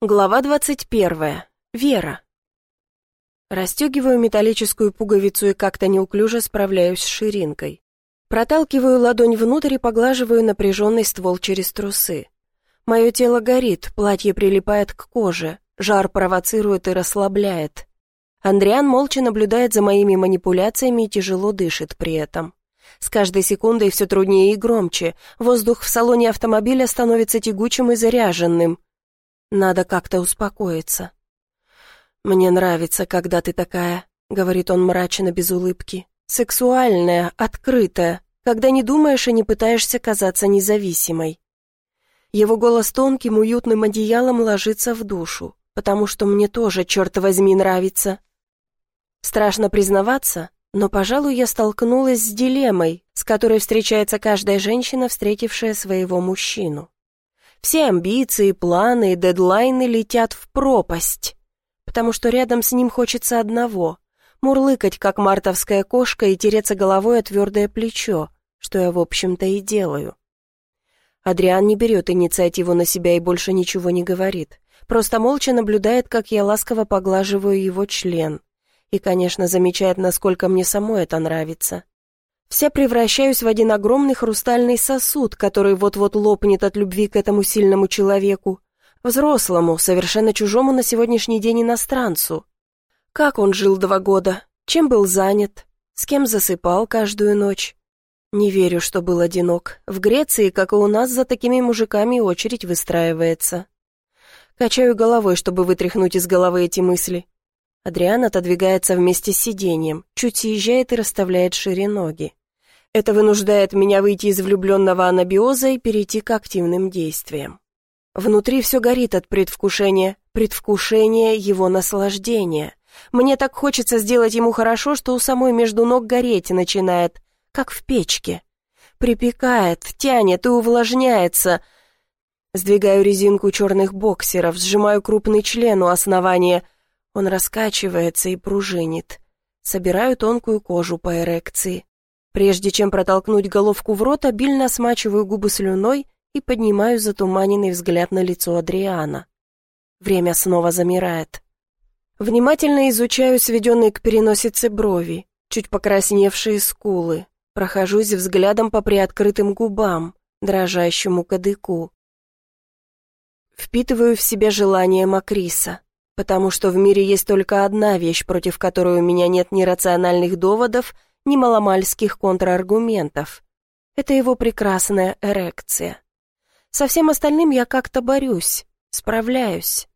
Глава двадцать первая. Вера. Растегиваю металлическую пуговицу и как-то неуклюже справляюсь с ширинкой. Проталкиваю ладонь внутрь и поглаживаю напряженный ствол через трусы. Мое тело горит, платье прилипает к коже, жар провоцирует и расслабляет. Андриан молча наблюдает за моими манипуляциями и тяжело дышит при этом. С каждой секундой все труднее и громче, воздух в салоне автомобиля становится тягучим и заряженным — надо как-то успокоиться. «Мне нравится, когда ты такая», — говорит он мрачно, без улыбки. «Сексуальная, открытая, когда не думаешь и не пытаешься казаться независимой». Его голос тонким, уютным одеялом ложится в душу, потому что мне тоже, черт возьми, нравится. Страшно признаваться, но, пожалуй, я столкнулась с дилеммой, с которой встречается каждая женщина, встретившая своего мужчину. Все амбиции, планы и дедлайны летят в пропасть, потому что рядом с ним хочется одного — мурлыкать, как мартовская кошка, и тереться головой о твердое плечо, что я, в общем-то, и делаю. Адриан не берет инициативу на себя и больше ничего не говорит, просто молча наблюдает, как я ласково поглаживаю его член, и, конечно, замечает, насколько мне самой это нравится. Вся превращаюсь в один огромный хрустальный сосуд, который вот-вот лопнет от любви к этому сильному человеку. Взрослому, совершенно чужому на сегодняшний день иностранцу. Как он жил два года? Чем был занят? С кем засыпал каждую ночь? Не верю, что был одинок. В Греции, как и у нас, за такими мужиками очередь выстраивается. Качаю головой, чтобы вытряхнуть из головы эти мысли. Адриан отодвигается вместе с сиденьем, чуть съезжает и расставляет шире ноги. Это вынуждает меня выйти из влюбленного анабиоза и перейти к активным действиям. Внутри все горит от предвкушения, предвкушения его наслаждения. Мне так хочется сделать ему хорошо, что у самой между ног гореть начинает, как в печке. Припекает, тянет и увлажняется. Сдвигаю резинку черных боксеров, сжимаю крупный член у основания. Он раскачивается и пружинит. Собираю тонкую кожу по эрекции. Прежде чем протолкнуть головку в рот, обильно смачиваю губы слюной и поднимаю затуманенный взгляд на лицо Адриана. Время снова замирает. Внимательно изучаю сведенные к переносице брови, чуть покрасневшие скулы, прохожусь взглядом по приоткрытым губам, дрожащему кадыку. Впитываю в себя желание Макриса, потому что в мире есть только одна вещь, против которой у меня нет ни рациональных доводов, ни маломальских контраргументов. Это его прекрасная эрекция. Со всем остальным я как-то борюсь, справляюсь.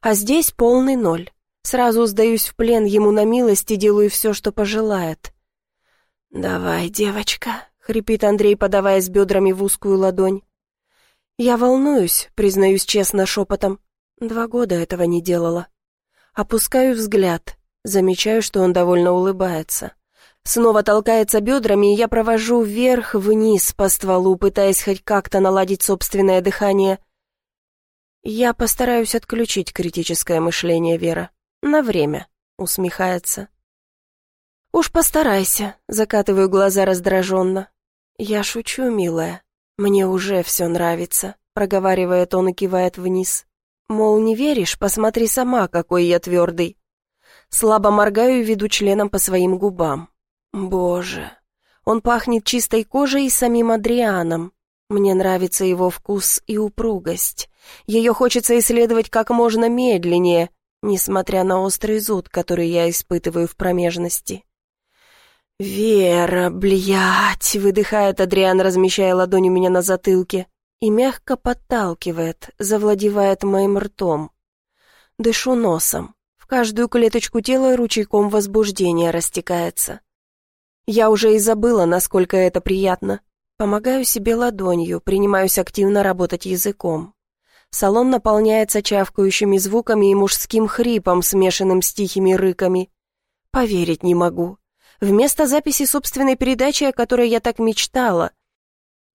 А здесь полный ноль. Сразу сдаюсь в плен ему на милость и делаю все, что пожелает. «Давай, девочка», — хрипит Андрей, подаваясь бедрами в узкую ладонь. «Я волнуюсь», — признаюсь честно шепотом. Два года этого не делала. Опускаю взгляд, замечаю, что он довольно улыбается. Снова толкается бедрами, и я провожу вверх-вниз по стволу, пытаясь хоть как-то наладить собственное дыхание. «Я постараюсь отключить критическое мышление, Вера. На время», — усмехается. «Уж постарайся», — закатываю глаза раздраженно. «Я шучу, милая. Мне уже все нравится», — проговаривает он и кивает вниз. «Мол, не веришь? Посмотри сама, какой я твердый». Слабо моргаю и веду членом по своим губам. Боже, он пахнет чистой кожей и самим Адрианом. Мне нравится его вкус и упругость. Ее хочется исследовать как можно медленнее, несмотря на острый зуд, который я испытываю в промежности. «Вера, блядь!» — выдыхает Адриан, размещая ладонь у меня на затылке, и мягко подталкивает, завладевает моим ртом. Дышу носом. В каждую клеточку тела ручейком возбуждения растекается. Я уже и забыла, насколько это приятно. Помогаю себе ладонью, принимаюсь активно работать языком. Салон наполняется чавкающими звуками и мужским хрипом, смешанным с тихими рыками. Поверить не могу. Вместо записи собственной передачи, о которой я так мечтала,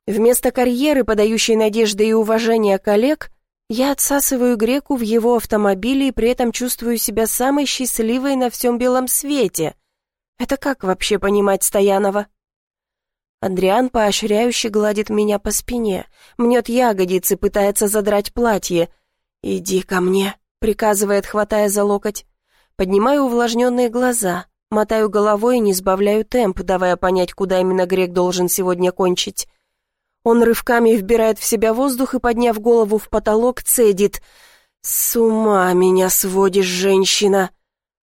вместо карьеры, подающей надежды и уважения коллег, я отсасываю греку в его автомобиле и при этом чувствую себя самой счастливой на всем белом свете — это как вообще понимать Стоянова? Андриан поощряюще гладит меня по спине, мнет ягодицы, пытается задрать платье. «Иди ко мне», — приказывает, хватая за локоть. Поднимаю увлажненные глаза, мотаю головой и не сбавляю темп, давая понять, куда именно Грек должен сегодня кончить. Он рывками вбирает в себя воздух и, подняв голову в потолок, цедит. «С ума меня сводишь, женщина!»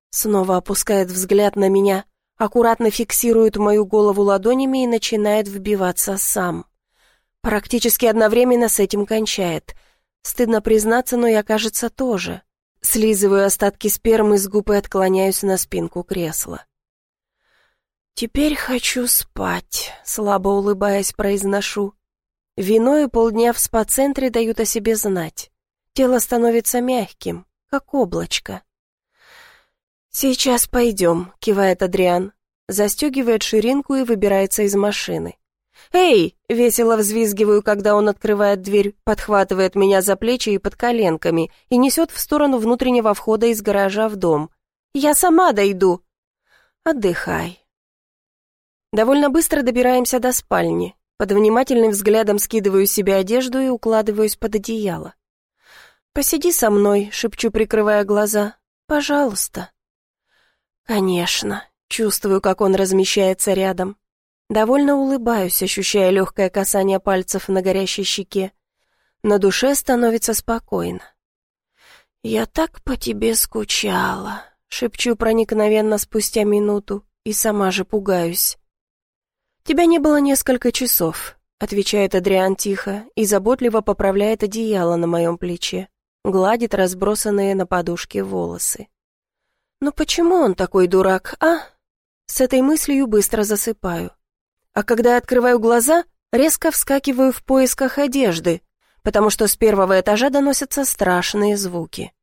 Снова опускает взгляд на меня, аккуратно фиксирует мою голову ладонями и начинает вбиваться сам. Практически одновременно с этим кончает. Стыдно признаться, но я, кажется, тоже. Слизываю остатки спермы с губ и отклоняюсь на спинку кресла. «Теперь хочу спать», — слабо улыбаясь, произношу. Вино и полдня в спа-центре дают о себе знать. Тело становится мягким, как облачко. «Сейчас пойдем», — кивает Адриан, застегивает ширинку и выбирается из машины. «Эй!» — весело взвизгиваю, когда он открывает дверь, подхватывает меня за плечи и под коленками и несет в сторону внутреннего входа из гаража в дом. «Я сама дойду!» «Отдыхай». Довольно быстро добираемся до спальни. Под внимательным взглядом скидываю себе одежду и укладываюсь под одеяло. «Посиди со мной», — шепчу, прикрывая глаза. «Пожалуйста». «Конечно». Чувствую, как он размещается рядом. Довольно улыбаюсь, ощущая легкое касание пальцев на горящей щеке. На душе становится спокойно. «Я так по тебе скучала», — шепчу проникновенно спустя минуту, и сама же пугаюсь. «Тебя не было несколько часов», — отвечает Адриан тихо и заботливо поправляет одеяло на моем плече, гладит разбросанные на подушке волосы. «Ну почему он такой дурак, а?» С этой мыслью быстро засыпаю. А когда открываю глаза, резко вскакиваю в поисках одежды, потому что с первого этажа доносятся страшные звуки.